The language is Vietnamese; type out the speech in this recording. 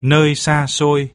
nơi xa xôi.